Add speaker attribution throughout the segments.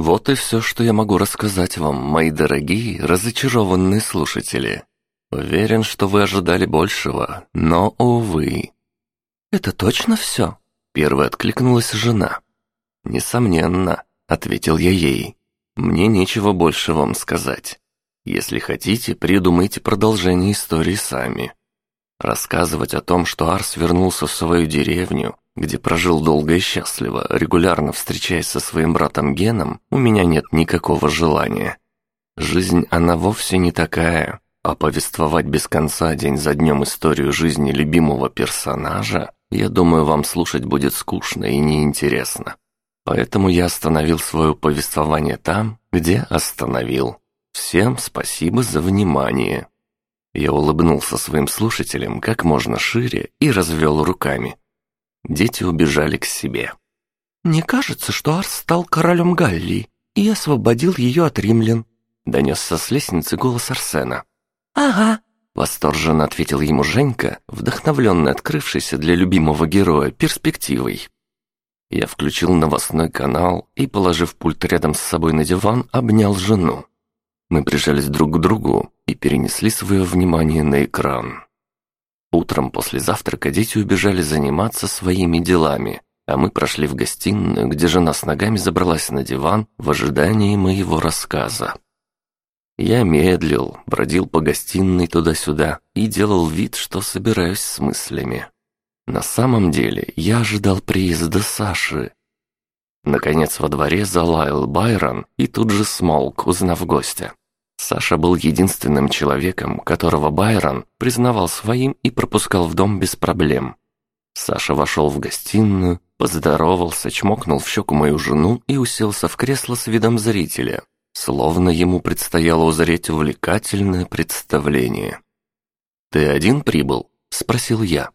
Speaker 1: Вот и все, что я могу рассказать вам, мои дорогие, разочарованные слушатели. Уверен, что вы ожидали большего, но, увы.
Speaker 2: «Это точно все?» — первой откликнулась жена.
Speaker 1: «Несомненно», — ответил я ей. «Мне нечего больше вам сказать. Если хотите, придумайте продолжение истории сами. Рассказывать о том, что Арс вернулся в свою деревню, где прожил долго и счастливо, регулярно встречаясь со своим братом Геном, у меня нет никакого желания. Жизнь, она вовсе не такая, а повествовать без конца день за днем историю жизни любимого персонажа, я думаю, вам слушать будет скучно и неинтересно. Поэтому я остановил свое повествование там, где остановил. Всем спасибо за внимание. Я улыбнулся своим слушателям как можно шире и развел руками. Дети убежали к себе.
Speaker 2: «Мне кажется, что Арс стал королем Галлии и освободил ее от римлян»,
Speaker 1: донесся с лестницы голос Арсена.
Speaker 2: «Ага», —
Speaker 1: восторженно ответил ему Женька, вдохновленный открывшейся для любимого героя перспективой. Я включил новостной канал и, положив пульт рядом с собой на диван, обнял жену. Мы прижались друг к другу и перенесли свое внимание на экран. Утром после завтрака дети убежали заниматься своими делами, а мы прошли в гостиную, где жена с ногами забралась на диван в ожидании моего рассказа. Я медлил, бродил по гостиной туда-сюда и делал вид, что собираюсь с мыслями. На самом деле я ожидал приезда Саши. Наконец во дворе залаял Байрон и тут же смолк, узнав гостя. Саша был единственным человеком, которого Байрон признавал своим и пропускал в дом без проблем. Саша вошел в гостиную, поздоровался, чмокнул в щеку мою жену и уселся в кресло с видом зрителя, словно ему предстояло узреть увлекательное представление. «Ты один прибыл?» – спросил я.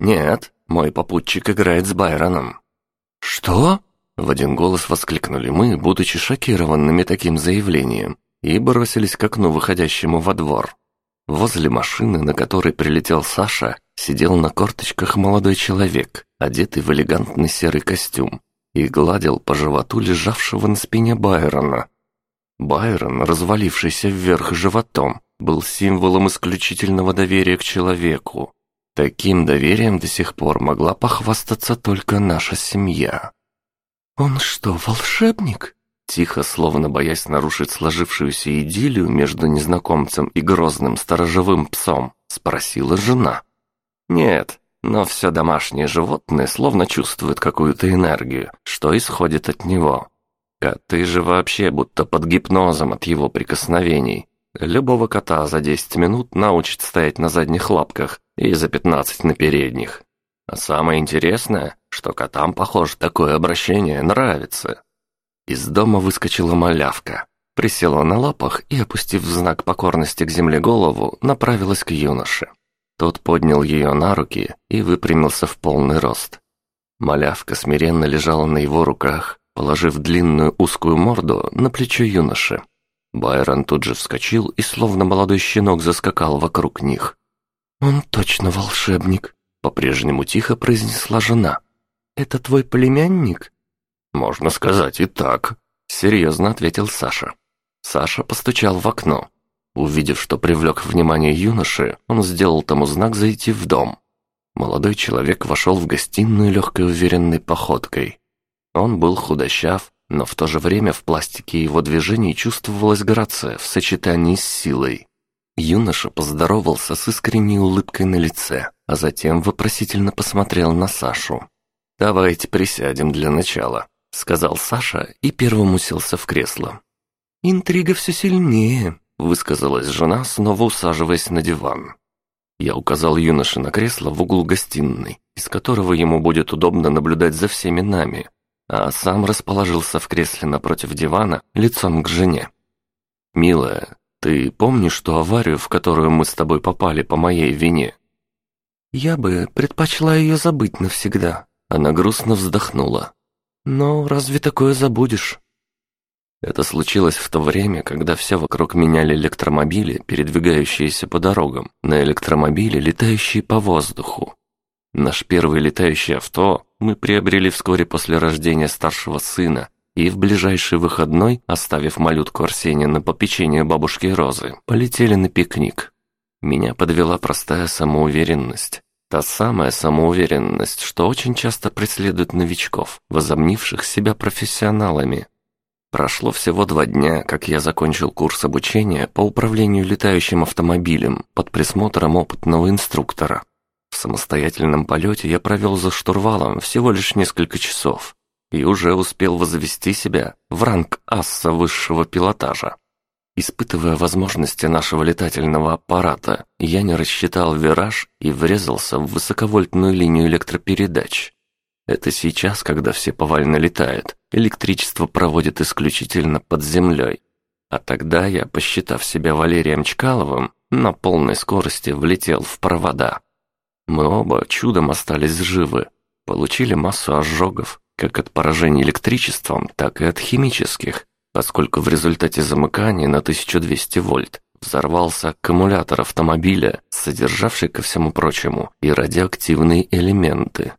Speaker 1: «Нет, мой попутчик играет с Байроном».
Speaker 2: «Что?»
Speaker 1: – в один голос воскликнули мы, будучи шокированными таким заявлением и бросились к окну, выходящему во двор. Возле машины, на которой прилетел Саша, сидел на корточках молодой человек, одетый в элегантный серый костюм, и гладил по животу лежавшего на спине Байрона. Байрон, развалившийся вверх животом, был символом исключительного доверия к человеку. Таким доверием до сих пор могла похвастаться только наша семья.
Speaker 2: «Он что, волшебник?»
Speaker 1: Тихо, словно боясь нарушить сложившуюся идиллию между незнакомцем и грозным сторожевым псом, спросила жена. «Нет, но все домашние животные словно чувствуют какую-то энергию, что исходит от него. Коты же вообще будто под гипнозом от его прикосновений. Любого кота за 10 минут научит стоять на задних лапках и за 15 на передних. А самое интересное, что котам, похоже, такое обращение нравится. Из дома выскочила малявка, присела на лапах и, опустив в знак покорности к земле голову, направилась к юноше. Тот поднял ее на руки и выпрямился в полный рост. Малявка смиренно лежала на его руках, положив длинную узкую морду на плечо юноши. Байрон тут же вскочил и, словно молодой щенок, заскакал вокруг них.
Speaker 2: «Он точно волшебник», —
Speaker 1: по-прежнему тихо произнесла жена.
Speaker 2: «Это твой племянник?»
Speaker 1: «Можно сказать и так», — серьезно ответил Саша. Саша постучал в окно. Увидев, что привлек внимание юноши, он сделал тому знак зайти в дом. Молодой человек вошел в гостиную легкой уверенной походкой. Он был худощав, но в то же время в пластике его движений чувствовалась грация в сочетании с силой. Юноша поздоровался с искренней улыбкой на лице, а затем вопросительно посмотрел на Сашу. «Давайте присядем для начала», сказал Саша и первым уселся в кресло.
Speaker 2: «Интрига все сильнее», —
Speaker 1: высказалась жена, снова усаживаясь на диван. Я указал юноше на кресло в углу гостиной, из которого ему будет удобно наблюдать за всеми нами, а сам расположился в кресле напротив дивана, лицом к жене. «Милая, ты помнишь ту аварию, в которую мы с тобой попали по моей вине?»
Speaker 2: «Я бы предпочла ее забыть навсегда», — она грустно вздохнула. Но разве такое забудешь?
Speaker 1: Это случилось в то время, когда все вокруг меняли электромобили, передвигающиеся по дорогам, на электромобили, летающие по воздуху. Наш первый летающий авто мы приобрели вскоре после рождения старшего сына, и в ближайший выходной, оставив малютку Арсения на попечение бабушки Розы, полетели на пикник. Меня подвела простая самоуверенность. Та самая самоуверенность, что очень часто преследует новичков, возомнивших себя профессионалами. Прошло всего два дня, как я закончил курс обучения по управлению летающим автомобилем под присмотром опытного инструктора. В самостоятельном полете я провел за штурвалом всего лишь несколько часов и уже успел возвести себя в ранг асса высшего пилотажа. Испытывая возможности нашего летательного аппарата, я не рассчитал вираж и врезался в высоковольтную линию электропередач. Это сейчас, когда все повально летают, электричество проводит исключительно под землей. А тогда я, посчитав себя Валерием Чкаловым, на полной скорости влетел в провода. Мы оба чудом остались живы, получили массу ожогов, как от поражений электричеством, так и от химических, поскольку в результате замыкания на 1200 вольт взорвался аккумулятор автомобиля, содержавший, ко всему прочему, и радиоактивные элементы.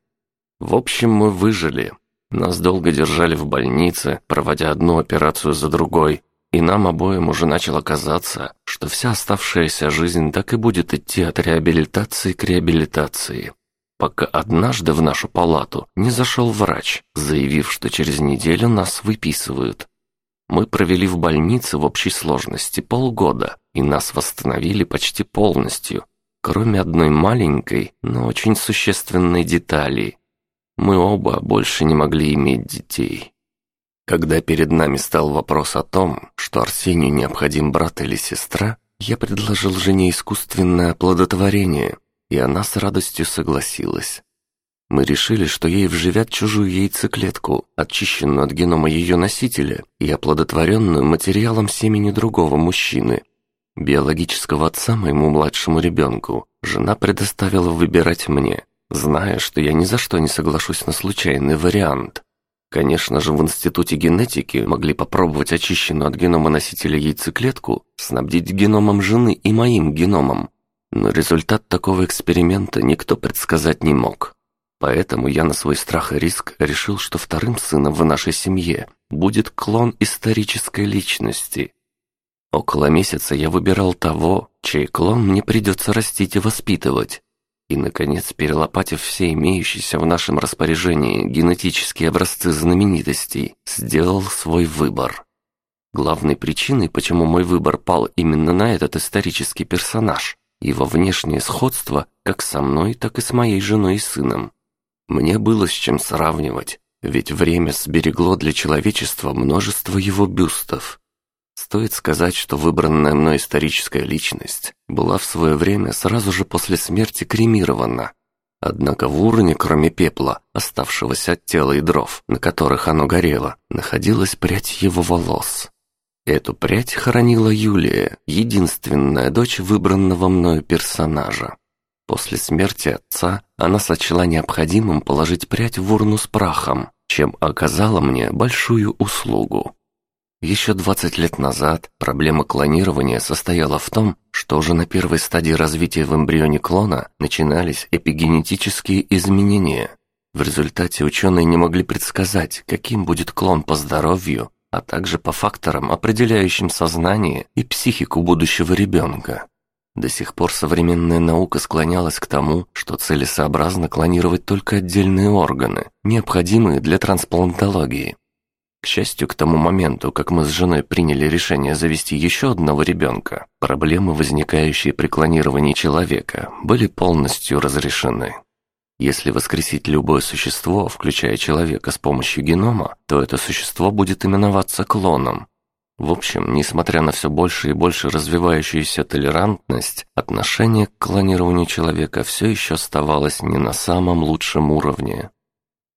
Speaker 1: В общем, мы выжили. Нас долго держали в больнице, проводя одну операцию за другой, и нам обоим уже начало казаться, что вся оставшаяся жизнь так и будет идти от реабилитации к реабилитации. Пока однажды в нашу палату не зашел врач, заявив, что через неделю нас выписывают. Мы провели в больнице в общей сложности полгода, и нас восстановили почти полностью, кроме одной маленькой, но очень существенной детали. Мы оба больше не могли иметь детей. Когда перед нами стал вопрос о том, что Арсению необходим брат или сестра, я предложил жене искусственное оплодотворение, и она с радостью согласилась. Мы решили, что ей вживят чужую яйцеклетку, очищенную от генома ее носителя и оплодотворенную материалом семени другого мужчины. Биологического отца моему младшему ребенку жена предоставила выбирать мне, зная, что я ни за что не соглашусь на случайный вариант. Конечно же, в Институте генетики могли попробовать очищенную от генома носителя яйцеклетку снабдить геномом жены и моим геномом, но результат такого эксперимента никто предсказать не мог. Поэтому я на свой страх и риск решил, что вторым сыном в нашей семье будет клон исторической личности. Около месяца я выбирал того, чей клон мне придется растить и воспитывать. И, наконец, перелопатив все имеющиеся в нашем распоряжении генетические образцы знаменитостей, сделал свой выбор. Главной причиной, почему мой выбор пал именно на этот исторический персонаж, его внешнее сходство как со мной, так и с моей женой и сыном. Мне было с чем сравнивать, ведь время сберегло для человечества множество его бюстов. Стоит сказать, что выбранная мной историческая личность была в свое время сразу же после смерти кремирована. Однако в урне, кроме пепла, оставшегося от тела и дров, на которых оно горело, находилась прядь его волос. Эту прядь хоронила Юлия, единственная дочь выбранного мною персонажа. После смерти отца она сочла необходимым положить прядь в урну с прахом, чем оказала мне большую услугу. Еще 20 лет назад проблема клонирования состояла в том, что уже на первой стадии развития в эмбрионе клона начинались эпигенетические изменения. В результате ученые не могли предсказать, каким будет клон по здоровью, а также по факторам, определяющим сознание и психику будущего ребенка. До сих пор современная наука склонялась к тому, что целесообразно клонировать только отдельные органы, необходимые для трансплантологии. К счастью, к тому моменту, как мы с женой приняли решение завести еще одного ребенка, проблемы, возникающие при клонировании человека, были полностью разрешены. Если воскресить любое существо, включая человека, с помощью генома, то это существо будет именоваться клоном. В общем, несмотря на все больше и больше развивающуюся толерантность, отношение к клонированию человека все еще оставалось не на самом лучшем уровне.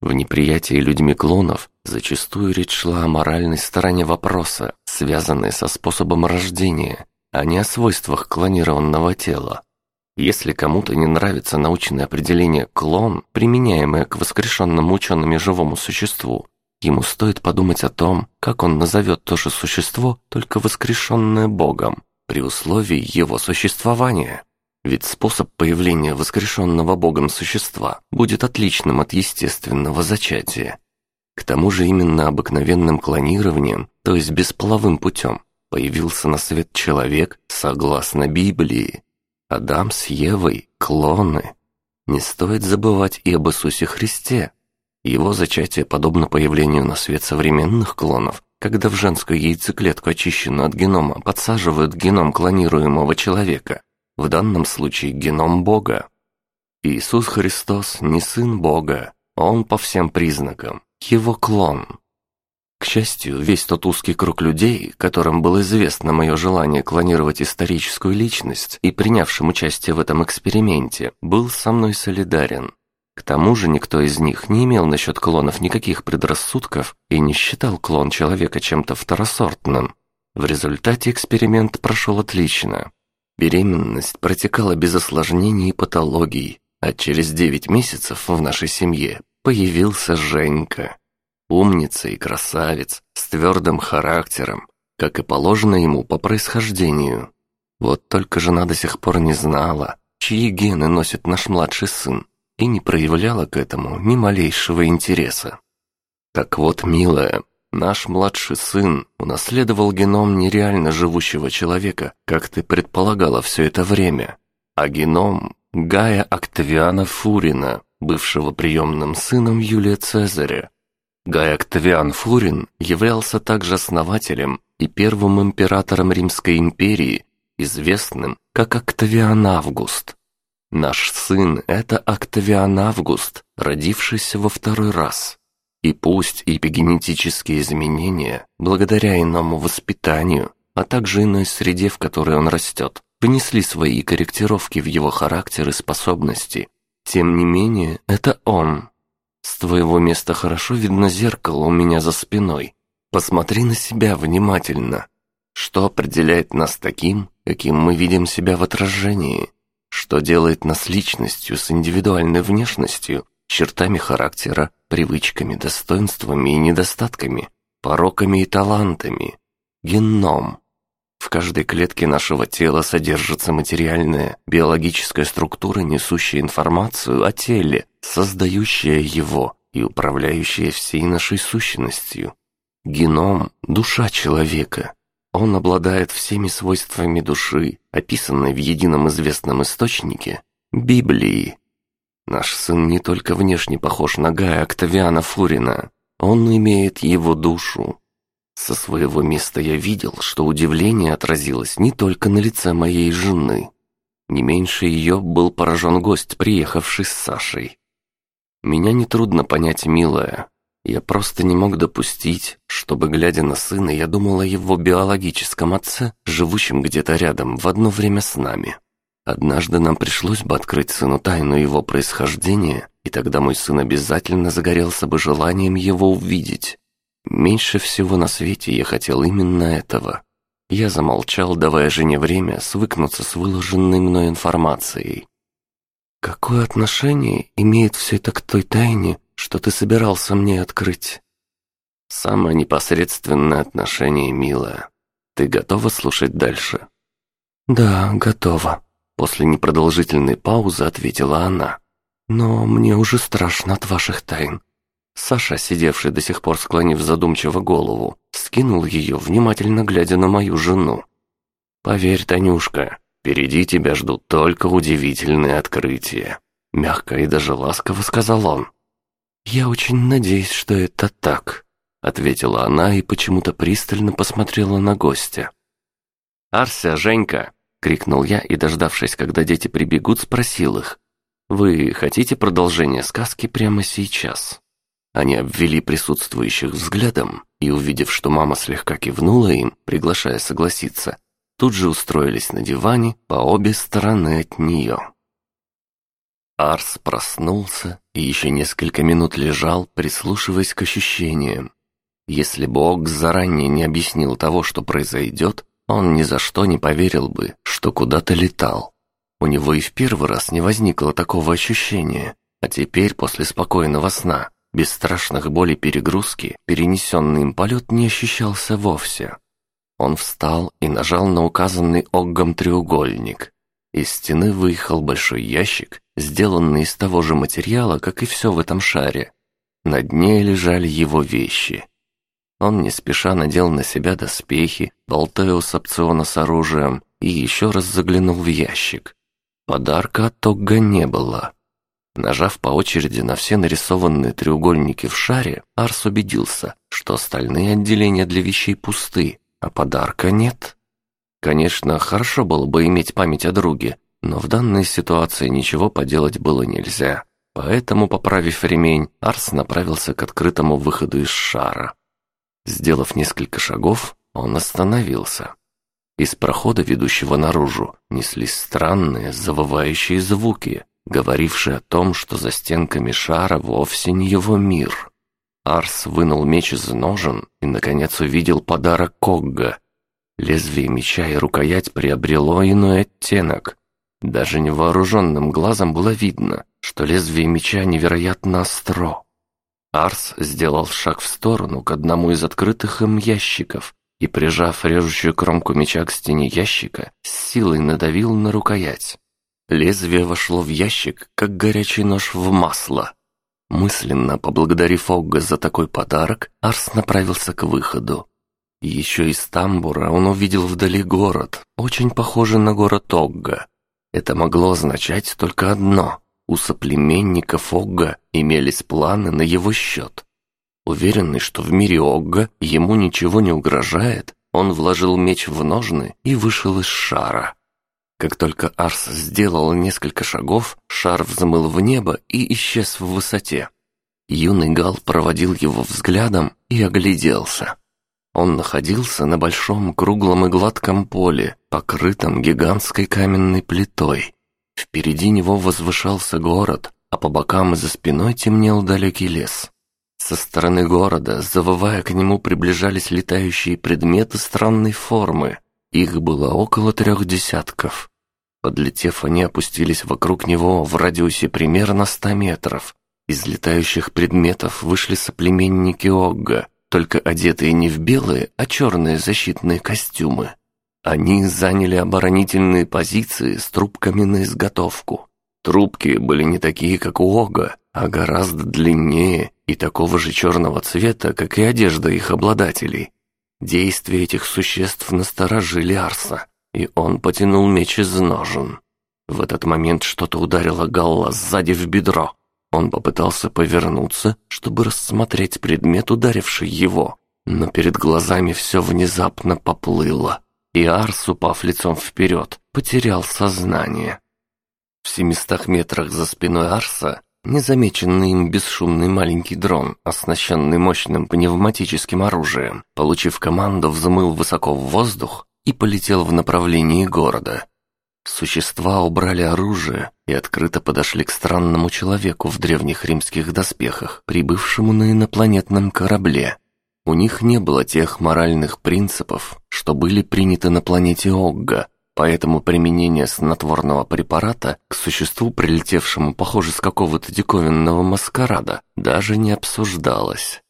Speaker 1: В неприятии людьми клонов зачастую речь шла о моральной стороне вопроса, связанной со способом рождения, а не о свойствах клонированного тела. Если кому-то не нравится научное определение «клон», применяемое к воскрешенному учеными живому существу, ему стоит подумать о том, как он назовет то же существо, только воскрешенное Богом, при условии его существования. Ведь способ появления воскрешенного Богом существа будет отличным от естественного зачатия. К тому же именно обыкновенным клонированием, то есть бесполовым путем, появился на свет человек согласно Библии. Адам с Евой – клоны. Не стоит забывать и об Иисусе Христе. Его зачатие подобно появлению на свет современных клонов, когда в женскую яйцеклетку, очищенную от генома, подсаживают геном клонируемого человека, в данном случае геном Бога. Иисус Христос не сын Бога, он по всем признакам, его клон. К счастью, весь тот узкий круг людей, которым было известно мое желание клонировать историческую личность и принявшим участие в этом эксперименте, был со мной солидарен. К тому же никто из них не имел насчет клонов никаких предрассудков и не считал клон человека чем-то второсортным. В результате эксперимент прошел отлично. Беременность протекала без осложнений и патологий, а через девять месяцев в нашей семье появился Женька. Умница и красавец, с твердым характером, как и положено ему по происхождению. Вот только жена до сих пор не знала, чьи гены носит наш младший сын, и не проявляла к этому ни малейшего интереса. Так вот, милая, наш младший сын унаследовал геном нереально живущего человека, как ты предполагала все это время, а геном Гая Октавиана Фурина, бывшего приемным сыном Юлия Цезаря. Гай Октавиан Фурин являлся также основателем и первым императором Римской империи, известным как Октавиан Август. Наш сын – это Октавиан Август, родившийся во второй раз. И пусть эпигенетические изменения, благодаря иному воспитанию, а также иной среде, в которой он растет, внесли свои корректировки в его характер и способности. Тем не менее, это он. С твоего места хорошо видно зеркало у меня за спиной. Посмотри на себя внимательно. Что определяет нас таким, каким мы видим себя в отражении? Что делает нас личностью с индивидуальной внешностью, чертами характера, привычками, достоинствами и недостатками, пороками и талантами? Геном. В каждой клетке нашего тела содержится материальная, биологическая структура, несущая информацию о теле, создающая его и управляющая всей нашей сущностью. Геном – душа человека. Он обладает всеми свойствами души, описанной в едином известном источнике – Библии. Наш сын не только внешне похож на Гая Октавиана Фурина, он имеет его душу, со своего места я видел, что удивление отразилось не только на лице моей жены. Не меньше ее был поражен гость, приехавший с Сашей. Меня нетрудно понять, милая. Я просто не мог допустить, чтобы, глядя на сына, я думал о его биологическом отце, живущем где-то рядом в одно время с нами. Однажды нам пришлось бы открыть сыну тайну его происхождения, и тогда мой сын обязательно загорелся бы желанием его увидеть. Меньше всего на свете я хотел именно этого. Я замолчал, давая жене время свыкнуться с выложенной мной информацией. «Какое отношение имеет все это к той тайне, что ты собирался мне открыть?» «Самое непосредственное отношение, милая. Ты готова слушать дальше?»
Speaker 2: «Да, готова», — после непродолжительной паузы ответила она. «Но мне уже страшно от ваших тайн.
Speaker 1: Саша, сидевший до сих пор склонив задумчиво голову, скинул ее, внимательно глядя на мою жену. «Поверь, Танюшка, впереди тебя ждут только удивительные открытия», мягко и даже ласково сказал он.
Speaker 2: «Я очень надеюсь, что это так», — ответила она и почему-то пристально посмотрела на гостя.
Speaker 1: «Арся, Женька!» — крикнул я и, дождавшись, когда дети прибегут, спросил их. «Вы хотите продолжение сказки прямо сейчас?» Они обвели присутствующих взглядом и, увидев, что мама слегка кивнула им, приглашая согласиться, тут же устроились на диване по обе стороны от нее. Арс проснулся и еще несколько минут лежал, прислушиваясь к ощущениям. Если Бог заранее не объяснил того, что произойдет, он ни за что не поверил бы, что куда-то летал. У него и в первый раз не возникло такого ощущения, а теперь, после спокойного сна, без страшных болей перегрузки перенесенный им полет не ощущался вовсе. Он встал и нажал на указанный Оггом треугольник. Из стены выехал большой ящик, сделанный из того же материала, как и все в этом шаре. На дне лежали его вещи. Он не спеша надел на себя доспехи, болтая у сапциона с оружием, и еще раз заглянул в ящик. Подарка от Тогга не было. Нажав по очереди на все нарисованные треугольники в шаре, Арс убедился, что остальные отделения для вещей пусты, а подарка нет. Конечно, хорошо было бы иметь память о друге, но в данной ситуации ничего поделать было нельзя. Поэтому, поправив ремень, Арс направился к открытому выходу из шара. Сделав несколько шагов, он остановился. Из прохода, ведущего наружу, неслись странные завывающие звуки, говорившие о том, что за стенками шара вовсе не его мир. Арс вынул меч из ножен и, наконец, увидел подарок Когга. Лезвие меча и рукоять приобрело иной оттенок. Даже невооруженным глазом было видно, что лезвие меча невероятно остро. Арс сделал шаг в сторону к одному из открытых им ящиков и, прижав режущую кромку меча к стене ящика, с силой надавил на рукоять. Лезвие вошло в ящик, как горячий нож в масло. Мысленно поблагодарив Огга за такой подарок, Арс направился к выходу. Еще из тамбура он увидел вдали город, очень похожий на город Огга. Это могло означать только одно — у соплеменников Огга имелись планы на его счет. Уверенный, что в мире Огга ему ничего не угрожает, он вложил меч в ножны и вышел из шара. Как только Арс сделал несколько шагов, шар взмыл в небо и исчез в высоте. Юный Гал проводил его взглядом и огляделся. Он находился на большом круглом и гладком поле, покрытом гигантской каменной плитой. Впереди него возвышался город, а по бокам и за спиной темнел далекий лес. Со стороны города, завывая к нему, приближались летающие предметы странной формы, их было около трех десятков. Подлетев, они опустились вокруг него в радиусе примерно ста метров. Из летающих предметов вышли соплеменники Огга, только одетые не в белые, а черные защитные костюмы. Они заняли оборонительные позиции с трубками на изготовку. Трубки были не такие, как у Ога, а гораздо длиннее и такого же черного цвета, как и одежда их обладателей. Действия этих существ насторожили Арса, и он потянул меч из ножен. В этот момент что-то ударило Галла сзади в бедро. Он попытался повернуться, чтобы рассмотреть предмет, ударивший его, но перед глазами все внезапно поплыло, и Арс, упав лицом вперед, потерял сознание. В семистах метрах за спиной Арса Незамеченный им бесшумный маленький дрон, оснащенный мощным пневматическим оружием, получив команду, взмыл высоко в воздух и полетел в направлении города. Существа убрали оружие и открыто подошли к странному человеку в древних римских доспехах, прибывшему на инопланетном корабле. У них не было тех моральных принципов, что были приняты на планете Огга, Поэтому применение снотворного препарата к существу, прилетевшему, похоже, с какого-то диковинного маскарада, даже не обсуждалось.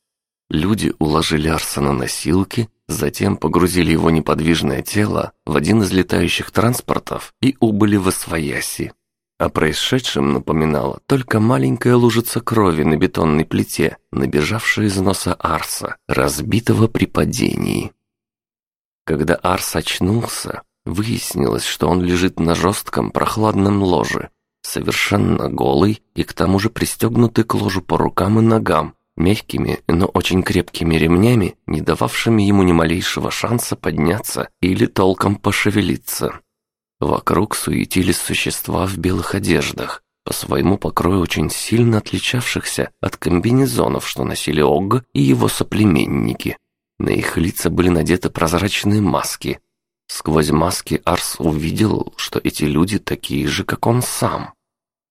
Speaker 1: Люди уложили Арса на носилки, затем погрузили его неподвижное тело в один из летающих транспортов и убыли в Освояси. О происшедшем напоминала только маленькая лужица крови на бетонной плите, набежавшая из носа Арса, разбитого при падении. Когда Арс очнулся, Выяснилось, что он лежит на жестком прохладном ложе, совершенно голый и к тому же пристегнутый к ложу по рукам и ногам, мягкими, но очень крепкими ремнями, не дававшими ему ни малейшего шанса подняться или толком пошевелиться. Вокруг суетились существа в белых одеждах, по своему покрою очень сильно отличавшихся от комбинезонов, что носили Огг и его соплеменники. На их лица были надеты прозрачные маски, Сквозь маски Арс увидел, что эти люди такие же, как он сам.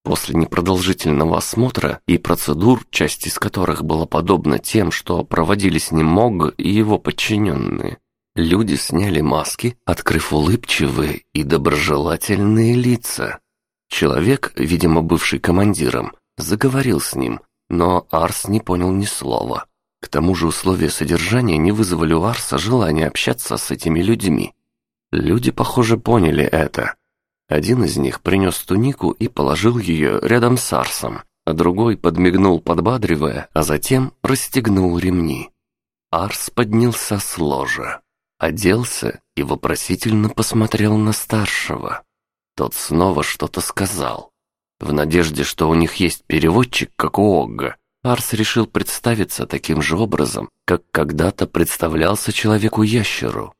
Speaker 1: После непродолжительного осмотра и процедур, часть из которых была подобна тем, что проводили с ним Мог и его подчиненные, люди сняли маски, открыв улыбчивые и доброжелательные лица. Человек, видимо, бывший командиром, заговорил с ним, но Арс не понял ни слова. К тому же условия содержания не вызвали у Арса желания общаться с этими людьми. Люди, похоже, поняли это. Один из них принес тунику и положил ее рядом с Арсом, а другой подмигнул, подбадривая, а затем расстегнул ремни. Арс поднялся с ложа, оделся и вопросительно посмотрел на старшего. Тот снова что-то сказал. В надежде, что у них есть переводчик, как у Огга, Арс решил представиться таким же образом, как когда-то представлялся человеку-ящеру.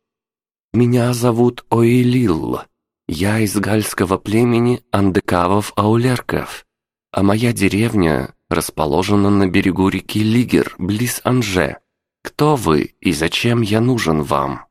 Speaker 1: «Меня зовут Оилил. Я из гальского племени Андекавов-Аулерков, а моя деревня расположена на берегу реки Лигер, близ Анже. Кто вы и зачем я нужен вам?»